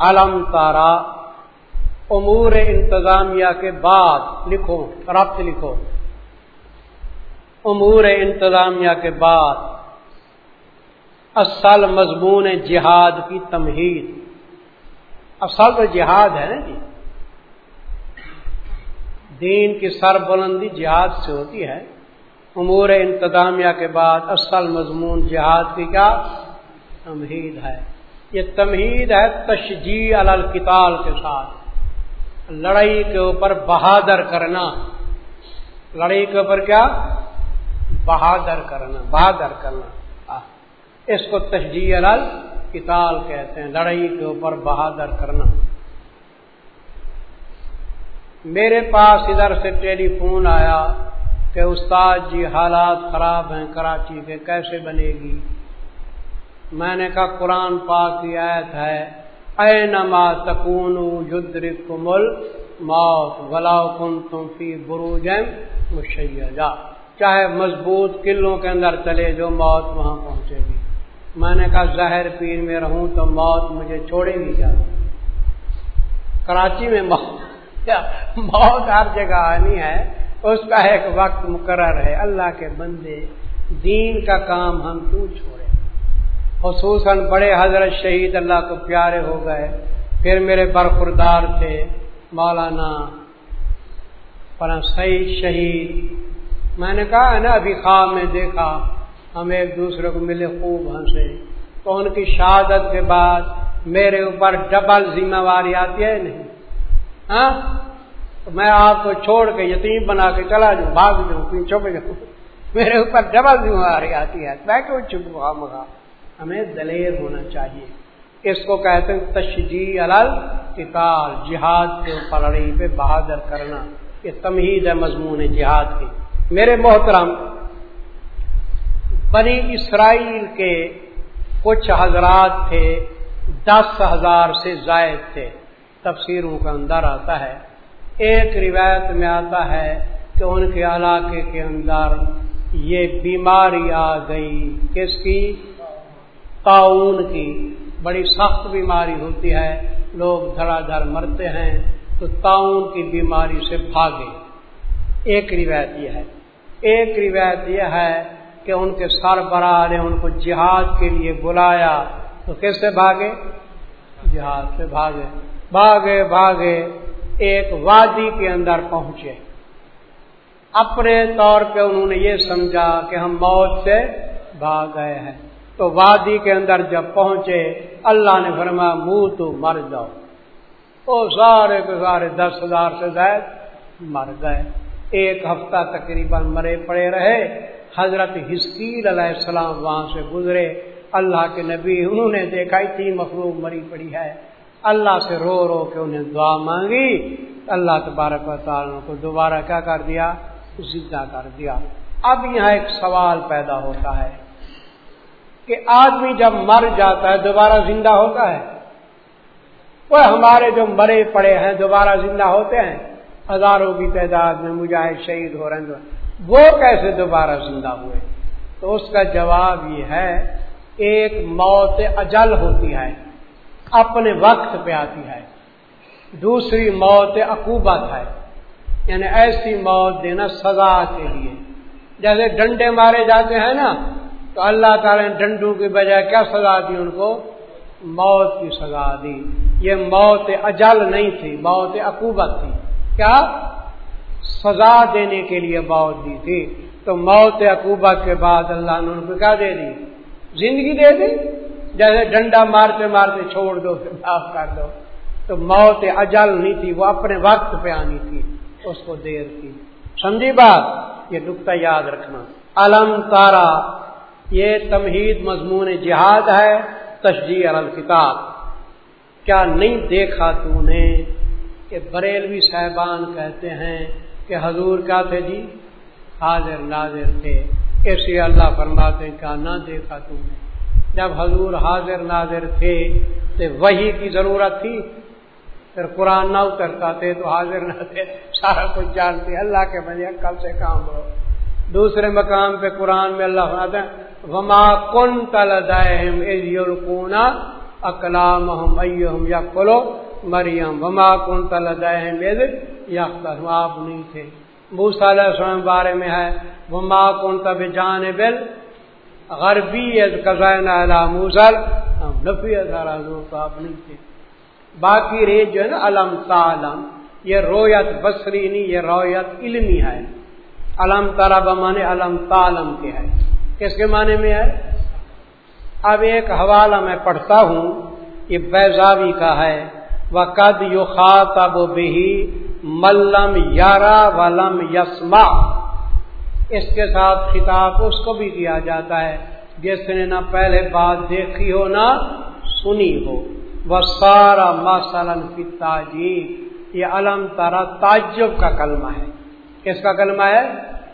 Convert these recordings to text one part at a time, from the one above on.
علم تارا، امور انتظامیہ کے بعد لکھو، ربط لکھو۔ امور انتظامیہ کے بعد اصل مضمون جہاد کی تمہید۔ اصل تو جہاد ہے نا جی؟ دین کی سر بلندی جہاد سے ہوتی ہے۔ امور انتظامیہ کے بعد اصل مضمون جہاد کی کیا؟ تمہید ہے۔ یہ تمہید ہے تشجیع الکتال کے ساتھ۔ لڑائی کے اوپر بہادر کرنا۔ لڑائی کے اوپر کیا؟ بہادر کرنا بہادر کرنا۔ اس کو تشجیع الکتال کہتے ہیں، لڑائی کے اوپر بہادر کرنا۔ میرے پاس ادھر سے ٹیلی فون آیا کہ استاد جی حالات خراب ہیں، کراچی کے، کیسے بنے گی؟ میں نے کہا قرآن پاک کی آیت ہے اے نما تکون کمل موت ولا کن تم فی بروج مشیجا چاہے مضبوط قلعوں کے اندر چلے جو موت وہاں پہنچے گی۔ میں نے کہا زہر پیر میں رہوں تو موت مجھے چھوڑے گی کیا؟ کراچی میں موت موت ہر جگہ آنی ہے، اس کا ایک وقت مقرر ہے۔ اللہ کے بندے، دین کا کام ہم کیوں چھوڑے خصوصاً بڑے حضرت شہید اللہ کو پیارے ہو گئے، پھر میرے برخوردار تھے مولانا سعید شہید۔ میں نے کہا، ہے نا، ابھی خواب میں دیکھا، ہم ایک دوسرے کو ملے خوب ہنسے تو ان کی شہادت کے بعد میرے اوپر ڈبل ذمہ واری آتی ہے نہیں؟ ہاں؟ تو میں آپ کو چھوڑ کے یتیم بنا کے چلا جاؤں، بھاگ جاؤں چھپ جاؤں۔ میرے اوپر ڈبل ذمہ داری آتی ہے۔ میں کیوں چھپ مگا ہمیں دلیر ہونا چاہیے۔ اس کو کہتے ہیں تشجیع الل کتاب جہاد کے اوپر پہ بہادر کرنا۔ یہ تمہید ہے مضمون جہاد کی۔ میرے محترم، بنی اسرائیل کے کچھ حضرات تھے، دس ہزار سے زائد تھے۔ تفسیروں کا اندر آتا ہے۔ ایک روایت میں آتا ہے کہ ان کے علاقے کے اندر یہ بیماری آ گئی۔ کس کی؟ تعاون کی بڑی سخت بیماری ہوتی ہے، لوگ دھڑا دھڑ مرتے ہیں، تو تعاون کی بیماری سے بھاگے۔ ایک روایت یہ ہے۔ ایک روایت یہ ہے کہ ان کے سربراہ نے ان کو جہاد کے لیے بلایا، تو کیسے بھاگے؟ جہاد سے بھاگے۔ بھاگے بھاگے ایک وادی کے اندر پہنچے۔ اپنے طور پہ انہوں نے یہ سمجھا کہ ہم موت سے بھاگ گئے ہیں۔ تو وادی کے اندر جب پہنچے، اللہ نے فرمایا، منہ تو مر جاؤ. وہ سارے کے سارے دس ہزار سے زائد مر گئے۔ ایک ہفتہ تقریباً مرے پڑے رہے۔ حضرت ہسکیل علیہ السلام وہاں سے گزرے۔ اللہ کے نبی، انہوں نے دیکھا، اتنی مخلوق مری پڑی ہے۔ اللہ سے رو رو کے انہیں دعا مانگی۔ اللہ تبارک و تعالیٰ کو دوبارہ کیا کر دیا؟ زندہ کر دیا۔ اب یہاں ایک سوال پیدا ہوتا ہے۔ کہ آدمی جب مر جاتا ہے، دوبارہ زندہ ہوتا ہے۔ وہ ہمارے جو مرے پڑے ہیں، دوبارہ زندہ ہوتے ہیں۔ ہزاروں کی تعداد میں مجاہد شہید ہو رہے ہیں۔ وہ کیسے دوبارہ زندہ ہوئے؟ تو اس کا جواب یہ ہے، ایک موت اجل ہوتی ہے، اپنے وقت پہ آتی ہے۔ دوسری موت عقوبت ہے۔ یعنی ایسی موت دینا سزا کے لیے۔ جیسے ڈنڈے مارے جاتے ہیں نا تو اللہ تعالی نے ڈنڈوں کی بجائے کیا سزا دی ان کو؟ موت کی سزا دی۔ یہ موت اجل نہیں تھی، موت عقوبت تھی۔ کیا؟ سزا دینے کے لیے موت دی تھی۔ تو موت عقوبت کے بعد اللہ نے ان کو کیا دے دی؟ زندگی دے دی۔ جیسے ڈنڈا مارتے مارتے چھوڑ دو معاف کر دو۔ تو موت اجل نہیں تھی، وہ اپنے وقت پہ آنی تھی، اس کو دیر تھی۔ سمجھی بات؟ یہ نقطہ یاد رکھنا۔ علم تارا یہ تمہید مضمون جہاد ہے تشجیح الکتاب کیا نہیں دیکھا تو نے کہ بریلوی صاحبان کہتے ہیں کہ حضور کیا تھے جی؟ حاضر ناظر تھے۔ ایسے اللہ فرماتے کیا نہ دیکھا تو نے۔ جب حضور حاضر ناظر تھے تو وہی کی ضرورت تھی۔ پھر قرآن نہ اترتا تھے تو حاضر نہ تھے۔ سارا کچھ جانتے اللہ کے بجے کل سے کام ہو۔ دوسرے مقام پہ قرآن میں اللہ وما کن تل اکلام ہم یا کلو مریم وما کن تل یا آپ نہیں تھے بوسا علیہ السلام بارے میں ہے. وما کن تب جان بل غربی کزائن موسل ہم نفی تو آپ نہیں تھے. باقی ریت جو ہے نا علم تعلم. یہ رویت بصری نہیں، یہ رویت علمی ہے. علم تارا بمانے علم تعلم کے ہے. کس کے معنی میں ہے؟ اب ایک حوالہ میں پڑھتا ہوں، یہ بیزاوی کا ہے وہ قد یو خاطب بہی ملم یارا ولم یسما اس کے ساتھ خطاب اس کو بھی کیا جاتا ہے، جس نے نہ پہلے بات دیکھی ہو نہ سنی ہو۔ وہ سارا مسلم کی تاجی یہ علم تارا تعجب کا کلمہ ہے۔ کس کا کلمہ ہے؟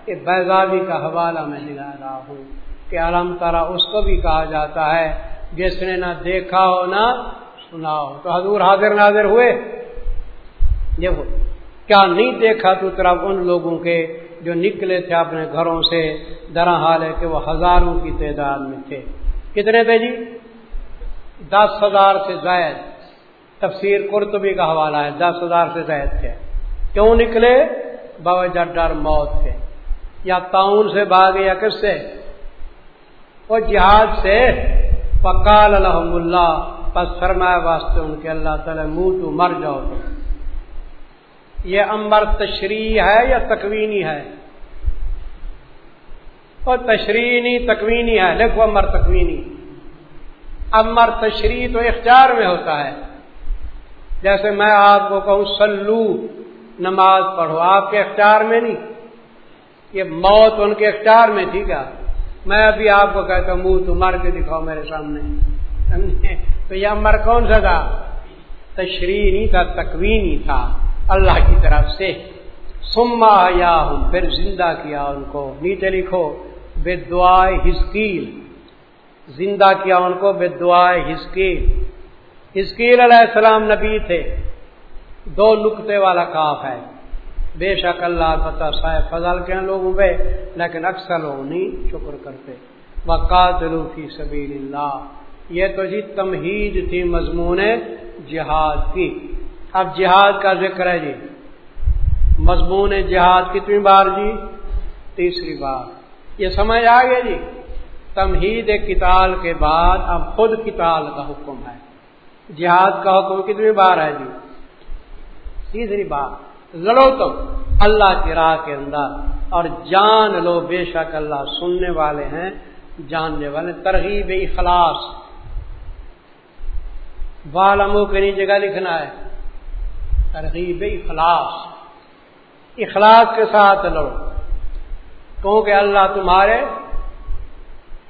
کہ بیزابی کا حوالہ میں دلا رہا ہوں کہ علم تارا اس کو بھی کہا جاتا ہے جس نے نہ دیکھا ہو نہ سنا ہو۔ تو حضور حاضر ناظر ہوئے؟ دیکھو کیا نہیں دیکھا تو طرف ان لوگوں کے جو نکلے تھے اپنے گھروں سے درا حال ہے کہ وہ ہزاروں کی تعداد میں تھے۔ کتنے تھے جی؟ دس ہزار سے زائد۔ تفسیر قرطبی کا حوالہ ہے، دس ہزار سے زائد تھے۔ کیوں نکلے؟ باوجہ ڈر موت تھے یا تعاون سے بھاگے یا کس سے؟ وہ جہاد سے۔ فقال الحمد اللہ، پس فرمائے واسطے ان کے اللہ تعالی، منہ تو مر جاؤ تو یہ امبر تشریح ہے یا تکوینی ہے؟ اور تشریح تکوینی ہے لکھو امر تکوینی۔ امر تشریح تو اختیار میں ہوتا ہے۔ جیسے میں آپ کو کہوں سلو نماز پڑھو، آپ کے اختیار میں نہیں۔ یہ موت ان کے اختیار میں تھی کیا؟ میں ابھی آپ کو کہتا ہوں، منہ تو مر کے دکھاؤ میرے سامنے۔ تو یہ امر کون سا تھا؟ تشریح نہیں تھا تکوینی تھا۔ اللہ کی طرف سے۔ سما یا ہوں پھر زندہ کیا ان کو؟ نیچے لکھو بے دعائے ہسکیل زندہ کیا ان کو؟ بے دعائے ہسکیل ہسکیل علیہ السلام نبی تھے۔ دو نقطے والا کاف ہے۔ بے شک اللہ پتا صاحب فضل کے لوگوں پہ، لیکن اکثر لوگ نہیں شکر کرتے۔ وقات کی سبیل اللہ یہ تو جی تمہید تھی مضمون جہاد کی۔ اب جہاد کا ذکر ہے جی۔ مضمون جہاد کتنی بار جی؟ تیسری بار۔ یہ سمجھ آ گیا جی؟ تمہید کتال کے بعد اب خود کتال کا حکم ہے۔ جہاد کا حکم کتنی بار ہے جی؟ تیسری بات لڑو تم اللہ کی راہ کے اندر۔ اور جان لو بے شک اللہ سننے والے ہیں، جاننے والے ترغیب اخلاص۔ بالمو کے نیچے جگہ لکھنا ہے؟ ترغیب اخلاص۔ اخلاص کے ساتھ لڑو۔ کیونکہ اللہ تمہارے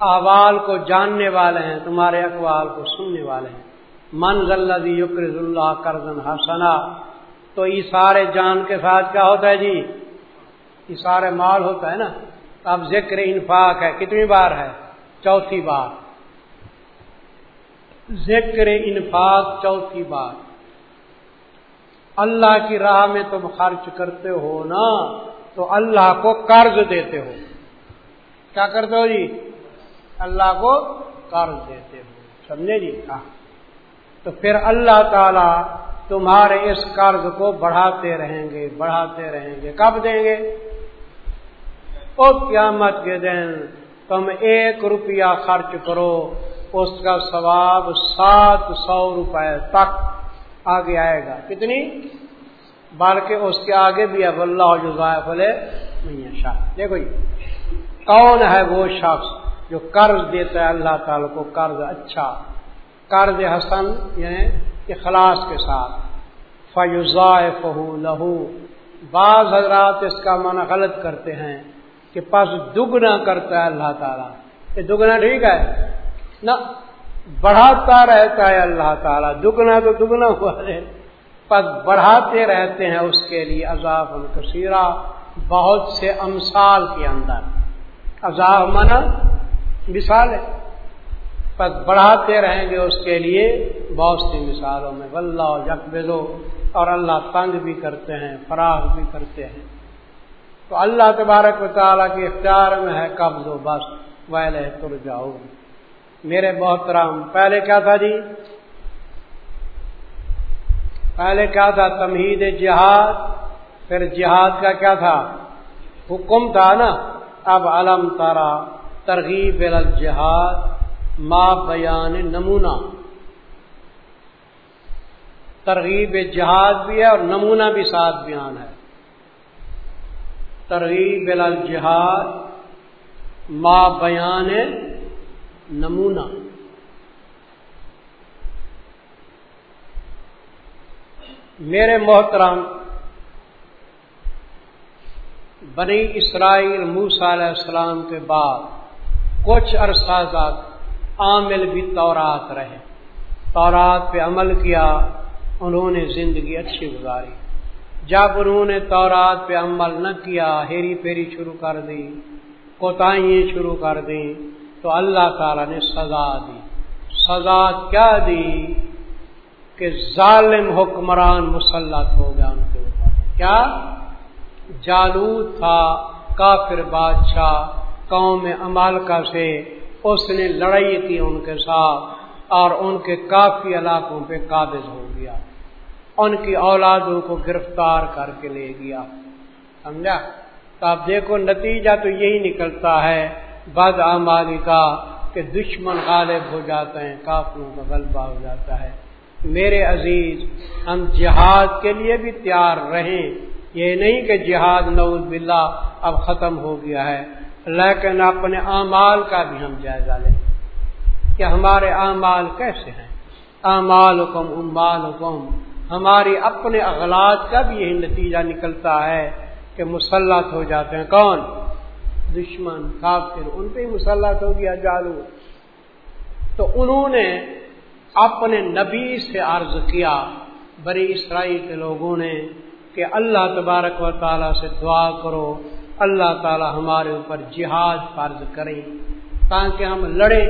احوال کو جاننے والے ہیں، تمہارے اقوال کو سننے والے ہیں۔ من ذلہ یقرض اللہ کرزن حسنا۔ تو اشارے جان کے ساتھ کیا ہوتا ہے جی؟ اشارے مال ہوتا ہے نا؟ اب ذکر انفاق ہے، کتنی بار ہے؟ چوتھی بار۔ ذکر انفاق چوتھی بار۔ اللہ کی راہ میں تم خرچ کرتے ہو نا، تو اللہ کو قرض دیتے ہو۔ کیا کرتے ہو جی؟ اللہ کو قرض دیتے ہو۔ سمجھے جی؟ ہاں۔ تو پھر اللہ تعالی تمہارے اس قرض کو بڑھاتے رہیں گے، بڑھاتے رہیں گے۔ کب دیں گے؟ او قیامت کے دن تم ایک روپیہ خرچ کرو، اس کا ثواب سات سو روپے تک آگے آئے گا۔ کتنی؟ بلکہ اس کے آگے بھی اب اللہ فلے نہیں شاہ۔ دیکھو جی کون ہے وہ شخص جو قرض دیتا ہے؟ اللہ تعالی کو قرض اچھا۔ قرض حسن یعنی اخلاص کے ساتھ۔ فیوزا فہو لہو بعض حضرات اس کا معنی غلط کرتے ہیں کہ پس دگنا کرتا ہے اللہ تعالیٰ۔ یہ دگنا ٹھیک ہے؟ نہ، بڑھاتا رہتا ہے اللہ تعالیٰ۔ دگنا تو دگنا ہوا ہے۔ پس بڑھاتے رہتے ہیں اس کے لیے عذاب الکثیرہ۔ بہت سے امثال کے اندر۔ عذاب منا مثال ہے۔ پس بڑھاتے رہیں گے اس کے لیے بہت سی مثالوں میں۔ ولہ جقبلو اور اللہ تنگ بھی کرتے ہیں، فراغ بھی کرتے ہیں۔ تو اللہ تبارک و تعالیٰ کے اختیار میں ہے قبض و بس ویل تر جاؤ میرے محترم، پہلے کیا تھا جی؟ پہلے کیا تھا؟ تمہید جہاد۔ پھر جہاد کا کیا تھا؟ حکم تھا نا۔ اب علم تارا ترغیب الجہاد۔ ما بیان نمونہ۔ ترغیب جہاد بھی ہے اور نمونہ بھی ساتھ بیان ہے۔ ترغیب الجہاد، ما بیان نمونہ۔ میرے محترم، بنی اسرائیل موسا علیہ السلام کے بعد کچھ عرصہ عامل بھی تورات رہے۔ تورات پہ عمل کیا، انہوں نے زندگی اچھی گزاری۔ جب انہوں نے تورات پہ عمل نہ کیا، ہیری پھیری شروع کر دی، کوتاہیاں شروع کر دی، تو اللہ تعالی نے سزا دی۔ سزا کیا دی؟ کہ ظالم حکمران مسلط ہو گیا ان کے اوپر۔ کیا؟ جالود تھا، کافر بادشاہ، قوم امالکا سے اس نے لڑائی کی ان کے ساتھ اور ان کے کافی علاقوں پہ قابض ہو گیا۔ ان کی اولادوں کو گرفتار کر کے لے گیا۔ سمجھا؟ تو آپ دیکھو، نتیجہ تو یہی نکلتا ہے بد امالی کا کہ دشمن غالب ہو جاتے ہیں، کافروں کا غلبہ ہو جاتا ہے۔ میرے عزیز، ہم جہاد کے لیے بھی تیار رہیں۔ یہ نہیں کہ جہاد نعوذ باللہ اب ختم ہو گیا ہے۔ لیکن اپنے اعمال کا بھی ہم جائزہ لیں کہ ہمارے اعمال کیسے ہیں؟ اعمال حکم امال حکم ہماری اپنے اغلاط کا بھی یہی نتیجہ نکلتا ہے کہ مسلط ہو جاتے ہیں۔ کون؟ دشمن، کافر، ان پہ ہی مسلط ہو گیا جالو؟ تو انہوں نے اپنے نبی سے عرض کیا بڑی اسرائیل کے لوگوں نے کہ اللہ تبارک و تعالیٰ سے دعا کرو اللہ تعالیٰ ہمارے اوپر جہاد فرض کریں تاکہ ہم لڑیں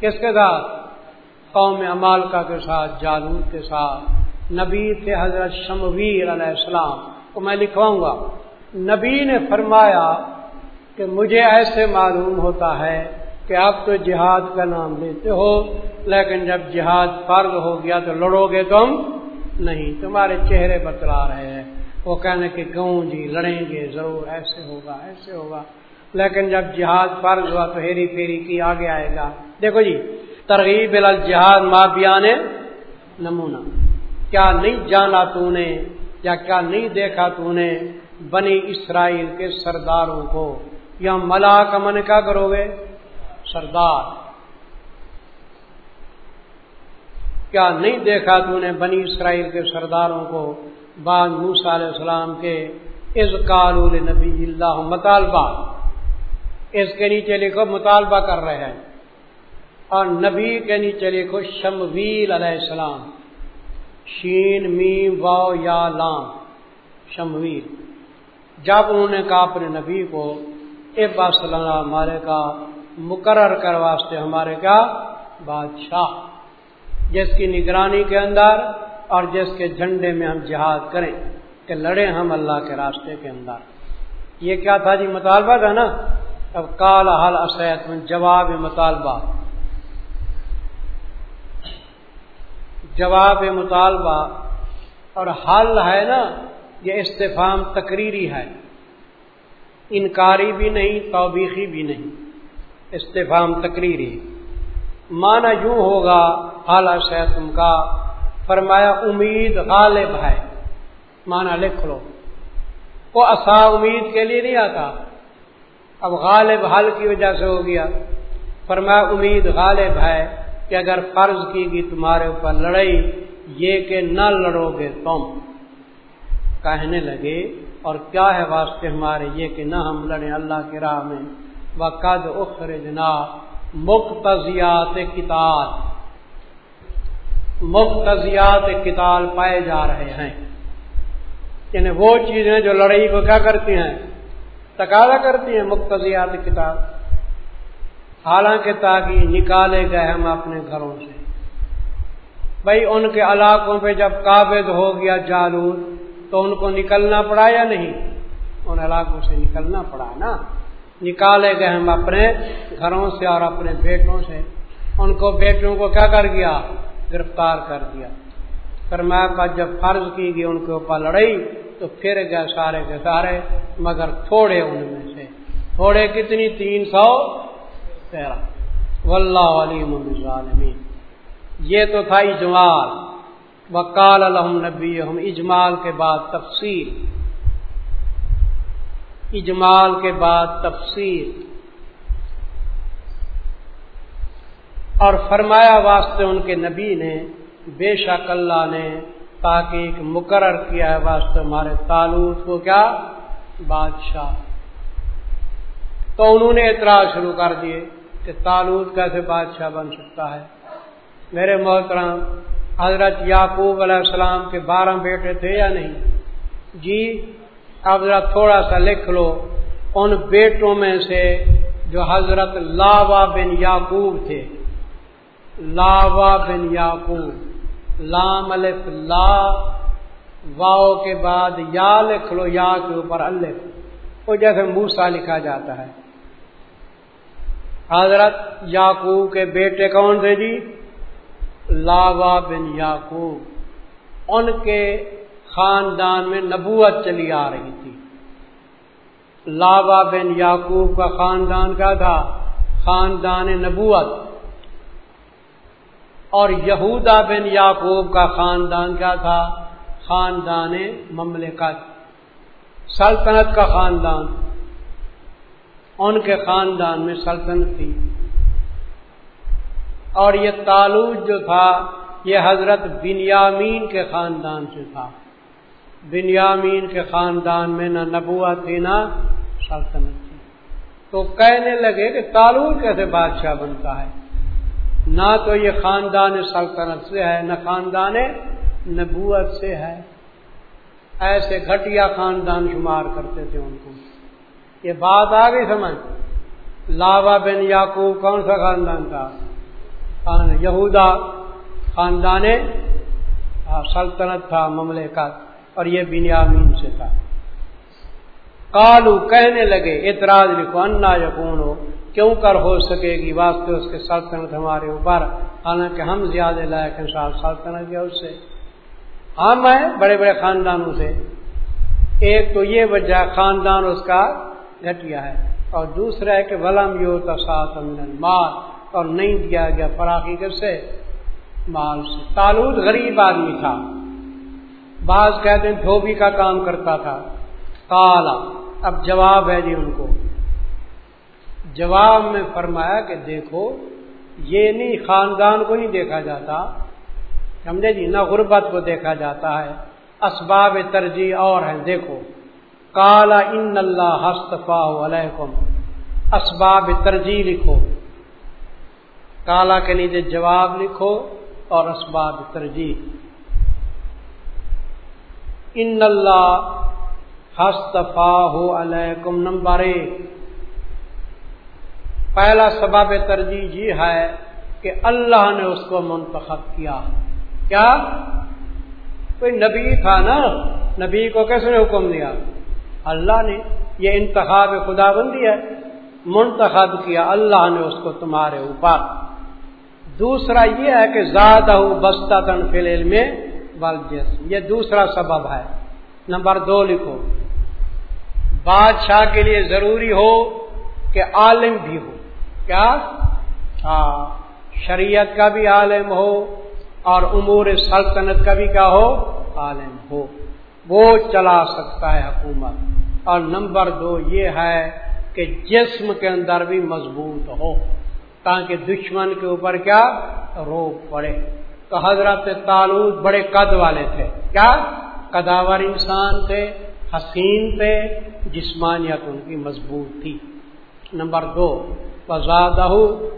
کس کے ساتھ قوم امالکا کے ساتھ جالود کے ساتھ، نبی تھے حضرت شمویر علیہ السلام۔ کو میں لکھواؤں گا، نبی نے فرمایا کہ مجھے ایسے معلوم ہوتا ہے کہ آپ تو جہاد کا نام لیتے ہو، لیکن جب جہاد فرض ہو گیا تو لڑو گے تم نہیں۔ تمہارے چہرے بتلا رہے ہیں۔ وہ کہنے کہ گاؤں جی لڑیں گے؟ ضرور ایسے ہوگا ایسے ہوگا۔ لیکن جب جہاد فرض ہوا تو ہیری پھیری کی آگے آئے گا۔ دیکھو جی ترغیب الجہاد ماں بیان نمونہ۔ کیا نہیں جانا تو نے یا کیا نہیں دیکھا تو نے بنی اسرائیل کے سرداروں کو؟ یا ملا کا من کیا کرو گے؟ سردار۔ کیا نہیں دیکھا تو نے بنی اسرائیل کے سرداروں کو؟ بعد موسا علیہ السلام کے از کالول نبی اللہ مطالبہ۔ اس کے نیچے لکھو مطالبہ کر رہے ہیں۔ اور نبی کے نیچے لکھو شمویل علیہ السلام۔ شین، میم واؤ یا لام۔ شمویل۔ جب انہوں نے کہا اپنے نبی کو، اے باس ہمارے کا مقرر کر واسطے ہمارے کیا؟ بادشاہ۔ جس کی نگرانی کے اندر اور جس کے جھنڈے میں ہم جہاد کریں کہ لڑے ہم اللہ کے راستے کے اندر۔ یہ کیا تھا جی مطالبہ تھا نا؟ اب کال حل اسیت جواب مطالبہ۔ جواب مطالبہ اور حل ہے نا، یہ استفام تقریری ہے۔ انکاری بھی نہیں، توبیخی بھی نہیں۔ استفام تقریری۔ مانا یوں ہوگا اعلی سے تم کا فرمایا، امید غالب ہے۔ مانا لکھ لو۔ وہ اصا امید کے لیے نہیں آتا۔ اب غالب حل کی وجہ سے ہو گیا۔ فرمایا، امید غالب ہے کہ اگر فرض کی گئی تمہارے اوپر لڑائی، یہ کہ نہ لڑو گے تم۔ کہنے لگے، اور کیا ہے واسطے ہمارے یہ کہ نہ ہم لڑیں اللہ کی راہ میں؟ وقد اخرجنا مقتضیات کتاب۔ مقتضیات کتاب پائے جا رہے ہیں۔ یعنی وہ چیزیں جو لڑائی کو کیا کرتی ہیں؟ تقاضا کرتی ہیں مقتضیات کتاب حالانکہ تاکہ نکالے گئے ہم اپنے گھروں سے۔ بھائی ان کے علاقوں پہ جب قابض ہو گیا جالور تو ان کو نکلنا پڑا یا نہیں؟ ان علاقوں سے نکلنا پڑا نا۔ نکالے گئے ہم اپنے گھروں سے اور اپنے بیٹوں سے۔ ان کو بیٹوں کو کیا کر گیا؟ گرفتار کر دیا۔ فرمایا کا جب فرض کی گئی ان کے اوپر لڑائی، تو پھر گئے سارے کے سارے، مگر تھوڑے ان میں سے۔ تھوڑے کتنی؟ تین سو تیرہ۔ واللہ علیم الظالمین یہ تو تھا اجمال۔ وکال الحم نبی ہم اجمال کے بعد تفصیل۔ اجمال کے بعد تفصیل۔ اور فرمایا واسطے ان کے نبی نے، بے شک اللہ نے تاکہ ایک مقرر کیا ہے واسطے ہمارے تعلق کو کیا؟ بادشاہ۔ تو انہوں نے اعتراض شروع کر دیے کہ تالوت کیسے بادشاہ بن سکتا ہے۔ میرے محترام حضرت یعقوب علیہ السلام کے بارہ بیٹے تھے یا نہیں؟ جی اب ذرا تھوڑا سا لکھ لو۔ ان بیٹوں میں سے جو حضرت لاوا بن یعقوب تھے لاوا بن یعقوب۔ لام الف لا واؤ کے بعد یا لکھ لو، یا کے اوپر الف۔ وہ جیسے موسا لکھا جاتا ہے۔ حضرت یعقوب کے بیٹے کون تھے جی؟ لاوا بن یعقوب۔ ان کے خاندان میں نبوت چلی آ رہی تھی۔ لاوا بن یعقوب کا خاندان کا تھا؟ خاندان نبوت۔ اور یہودا بن یعقوب کا خاندان کیا تھا؟ خاندان مملکت، سلطنت کا خاندان۔ ان کے خاندان میں سلطنت تھی۔ اور یہ تعلق جو تھا، یہ حضرت بنیامین کے خاندان سے تھا۔ بنیامین کے خاندان میں نہ نبوت تھی، نہ سلطنت تھی۔ تو کہنے لگے کہ تعلق کیسے بادشاہ بنتا ہے؟ نہ تو یہ خاندان سلطنت سے ہے، نہ خاندان نبوت سے ہے۔ ایسے گھٹیا خاندان شمار کرتے تھے ان کو۔ یہ بات آ گئی سمجھ۔ لاوا بن یعقوب کون سا خاندان تھا؟ یہودا خاندان سلطنت تھا مملکت، اور یہ بنیامین سے تھا۔ کالو کہنے لگے، اعتراض لکھو، انا یقون ہو کیوں کر ہو سکے گی؟ واسطے اس کے سلطنت ہمارے اوپر حالانکہ ہم زیادہ لائق ہیں ساتھ سلطنت یا اس سے؟ ہاں، ہم ہیں بڑے بڑے خاندانوں سے۔ ایک تو یہ وجہ خاندان اس کا گھٹیا ہے، اور دوسرا ہے کہ ولم یو تصاط مال اور نہیں دیا گیا فراخی سے؟ مال سے۔ تالود غریب آدمی تھا۔ بعض کہتے ہیں، دھوبی کا کام کرتا تھا۔ کالا اب جواب ہے جی ان کو۔ جواب میں فرمایا کہ دیکھو، یہ نہیں، خاندان کو نہیں دیکھا جاتا۔ سمجھے جی؟ نہ غربت کو دیکھا جاتا ہے۔ اسباب ترجیح اور ہیں۔ دیکھو کالا ان اللہ ہستفا علیکم۔ اسباب ترجیح لکھو۔ کالا کے نیچے جواب لکھو اور اسباب ترجیح۔ ان اللہ ہستفا علیکم۔ نمبر ایک۔ پہلا سباب ترجیح یہ ہے کہ اللہ نے اس کو منتخب کیا۔ کیا؟ کوئی نبی تھا نا؟ نبی کو کیسے نے حکم دیا؟ اللہ نے۔ یہ انتخاب خدا بندی ہے۔ منتخب کیا۔ اللہ نے اس کو تمہارے اوپر۔ دوسرا یہ ہے کہ زیادہ بستہ تن فیل میں جسم یہ دوسرا سبب ہے۔ نمبر دو لکھو۔ بادشاہ کے لیے ضروری ہو کہ عالم بھی ہو۔ کیا؟ ہاں شریعت کا بھی عالم ہو اور امور سلطنت کا بھی کیا ہو؟ عالم ہو۔ وہ چلا سکتا ہے حکومت۔ اور نمبر دو یہ ہے کہ جسم کے اندر بھی مضبوط ہو، تاکہ دشمن کے اوپر کیا؟ روک پڑے۔ تو حضرت تعلق بڑے قد والے تھے۔ کیا؟ قداور انسان تھے، حسین تھے، جسمانیت ان کی مضبوط تھی۔ نمبر دو وزادہ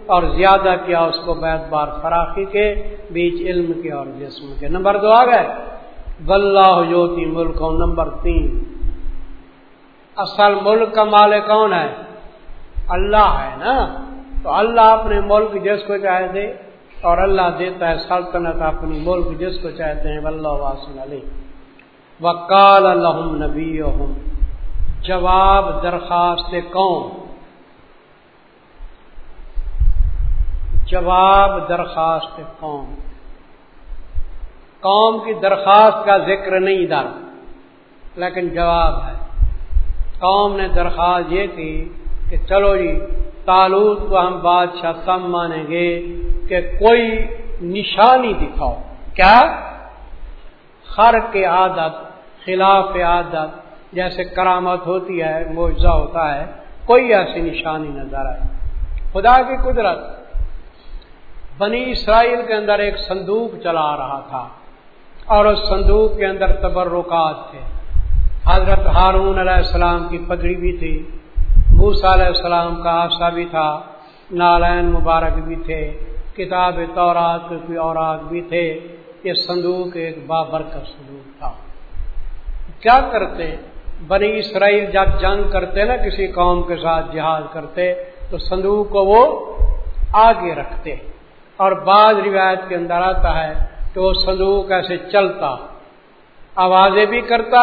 اور زیادہ کیا اس کو بیت بار فراخی کے بیچ علم کے اور جسم کے۔ نمبر دو آ گئے بلّہ یوتی ملک نمبر تین۔ اصل ملک کا مالک کون ہے؟ اللہ ہے نا؟ تو اللہ اپنے ملک جس کو چاہے دے اور اللہ دیتا ہے سلطنت اپنی ملک جس کو چاہتے ہیں اللہ واسن علی وکال الحم نبی جواب درخواست کون؟ جواب درخواست کون قوم کی درخواست کا ذکر نہیں در لیکن جواب ہے۔ قوم نے درخواست یہ کی کہ چلو جی تالوت کو ہم بادشاہ کم مانیں گے کہ کوئی نشانی دکھاؤ۔ کیا؟ خر کے عادت، خلاف عادت، جیسے کرامت ہوتی ہے معاوضہ ہوتا ہے، کوئی ایسی نشانی نظر آئے۔ خدا کی قدرت۔ بنی اسرائیل کے اندر ایک صندوق چلا رہا تھا اور اس صندوق کے اندر تبرکات تھے۔ حضرت ہارون علیہ السلام کی پگڑی بھی تھی موسا علیہ السلام کا آسا بھی تھا، نالین مبارک بھی تھے، کتاب تورات کے کوئی اورات بھی تھے۔ یہ صندوق ایک بابر کا صندوق تھا۔ کیا کرتے؟ بنی اسرائیل جب جنگ کرتے نا کسی قوم کے ساتھ جہاد کرتے، تو صندوق کو وہ آگے رکھتے۔ اور بعض روایت کے اندر آتا ہے کہ وہ صندوق ایسے چلتا، آوازیں بھی کرتا،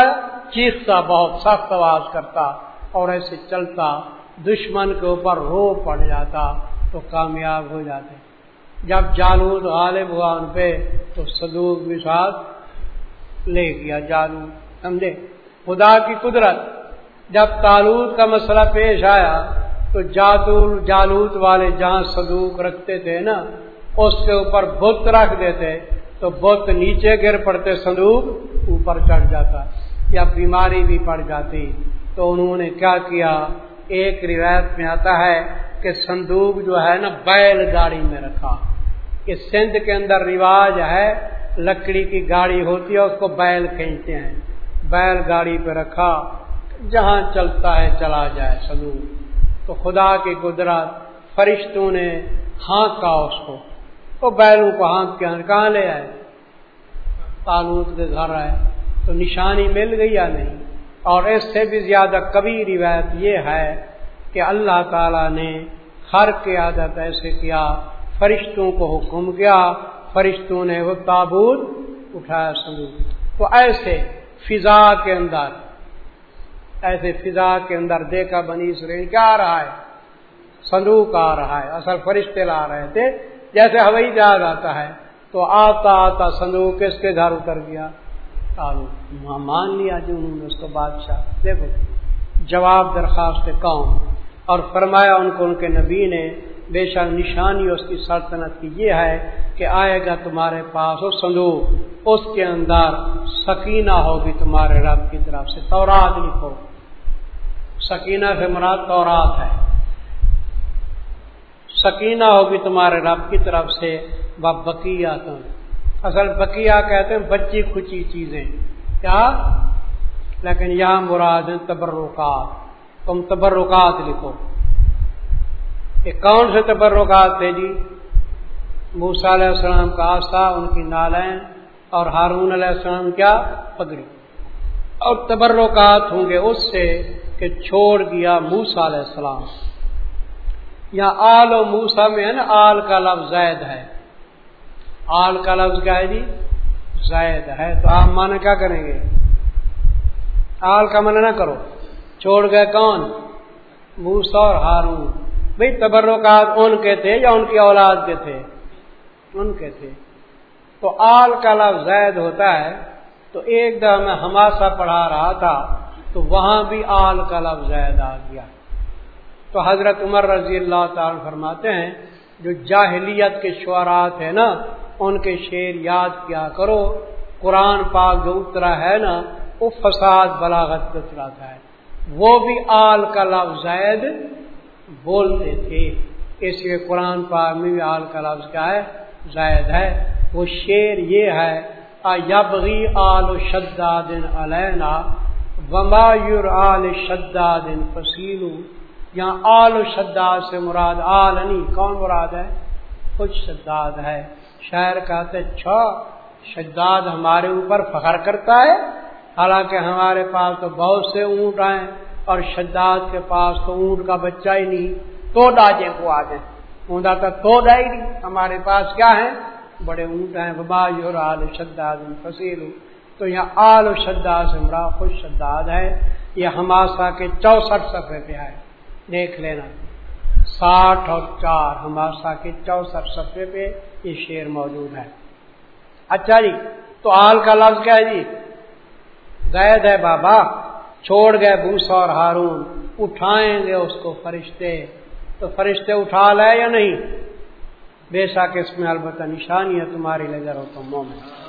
چیختا، بہت سخت آواز کرتا اور ایسے چلتا، دشمن کے اوپر رو پڑ جاتا تو کامیاب ہو جاتے۔ جب جالود غالب ہوا ان پہ تو صدوق بھی ساتھ لے گیا جالو سمجھے؟ خدا کی قدرت۔ جب تالود کا مسئلہ پیش آیا تو جاتول جالوت والے جہاں صدوق رکھتے تھے نا اس کے اوپر بت رکھ دیتے، تو بت نیچے گر پڑتے صندوق اوپر چڑھ جاتا، یا بیماری بھی پڑ جاتی۔ تو انہوں نے کیا کیا؟ ایک روایت میں آتا ہے کہ صندوق جو ہے نا، بیل گاڑی میں رکھا۔ کہ سندھ کے اندر رواج ہے، لکڑی کی گاڑی ہوتی ہے، اس کو بیل کھینچتے ہیں۔ بیل گاڑی پہ رکھا، جہاں چلتا ہے، چلا جائے صندوق تو خدا کی قدرت، فرشتوں نے ہانکا اس کو۔ وہ بیلوں کو ہانک کے کہاں لے آئے۔ تالوت کے گھر آئے۔ تو نشانی مل گئی یا نہیں؟ اور اس سے بھی زیادہ کبھی روایت یہ ہے کہ اللہ تعالی نے ہر کی عادت ایسے کیا، فرشتوں کو حکم کیا، فرشتوں نے وہ تابوت اٹھایا سندوق تو ایسے فضا کے اندر، ایسے فضا کے اندر دیکھا بنی اسرائیل کیا آ رہا ہے؟ صندوق آ رہا ہے، اصل فرشتے لا رہے تھے۔ جیسے ہوائی جہاز آتا ہے، تو آتا آتا، صندوق کس کے گھر اتر گیا۔ ہاں، مان لیا جو انہوں نے اس کو بادشاہ۔ دیکھو، جواب درخواست قوم اور فرمایا ان کو ان کے نبی نے۔ بے شک نشانی اس کی سلطنت کی یہ ہے کہ آئے گا تمہارے پاس وہ صندوق، اس کے اندر سکینہ ہوگی تمہارے رب کی طرف سے۔ تورات لکھو۔ سکینہ سے مراد تورات ہے۔ سکینہ ہوگی تمہارے رب کی طرف سے۔ بکیا تم اصل بکیا کہتے ہیں بچی کھچی چیزیں۔ کیا؟ لیکن یہاں مراد تبرکات۔ تم تبرکات لکھو۔ یہ کون سے تبرکات تھے جی؟ موسا علیہ السلام کا آسا، ان کی نالین اور ہارون علیہ السلام کیا؟ پگڑی۔ اور تبرکات ہوں گے اس سے کہ چھوڑ دیا موسا علیہ السلام۔ یہاں آل و موسا میں ہے نا، آل کا لفظ زید ہے۔ آل کا لفظ کیا ہے جی؟ زائد ہے۔ تو آپ مانا کیا کریں گے؟ آل کا من نہ کرو۔ چھوڑ گئے کون؟ موسا اور ہارون۔ بھائی تبرکات ان کے تھے یا ان کی اولاد کے تھے؟ ان کے تھے۔ تو آل کا لفظ زید ہوتا ہے۔ تو ایک دفعہ میں ہماسا پڑھا رہا تھا۔ تو وہاں بھی آل کا لفظ زید آ گیا۔ تو حضرت عمر رضی اللہ تعالی فرماتے ہیں، جو جاہلیت کے شعرات ہیں نا، ان کے شعر یاد کیا کرو۔ قرآن پاک جو اترا ہے نا، وہ فساد بلاغت اترا ہے۔ وہ بھی آل کا لفظ زید بولتے تھے۔ اس لیے قرآن پاک میں بھی آل کا لفظ کیا ہے؟ زائد ہے۔ وہ شعر یہ ہے یبغی آل شداد علینا وما یور آل شداد فصیل یہاں آل شداد سے مراد آل نہیں، کون مراد ہے؟ کچھ شداد ہے۔ شاعر کہتے چھا، شداد ہمارے اوپر فخر کرتا ہے، حالانکہ ہمارے پاس تو بہت سے اونٹ آئے اور شداد کے پاس تو اونٹ کا بچہ ہی نہیں، تو ڈاجے کو آ جائیں اونٹا تو تو ڈائی نہیں، ہمارے پاس کیا ہے بڑے اونٹ ہیں۔ ببا یور آل شداد فصیل تو یہاں آل و شداد سے بڑا خوش شداد ہے۔ یہ ہماسا کے چونسٹھ صفحے پہ آئے۔ دیکھ لینا۔ ساٹھ اور چار ہماسا کے چونسٹھ صفحے پہ یہ شعر موجود ہے۔ اچھا جی تو آل کا لفظ کیا ہے جی؟ گئے ہے بابا، چھوڑ گئے بوسا اور ہارون، اٹھائیں گے اس کو فرشتے۔ تو فرشتے اٹھا لے یا نہیں؟ بے شک اس میں البتہ نشانی ہے، تمہاری نظر ہو تو مومن۔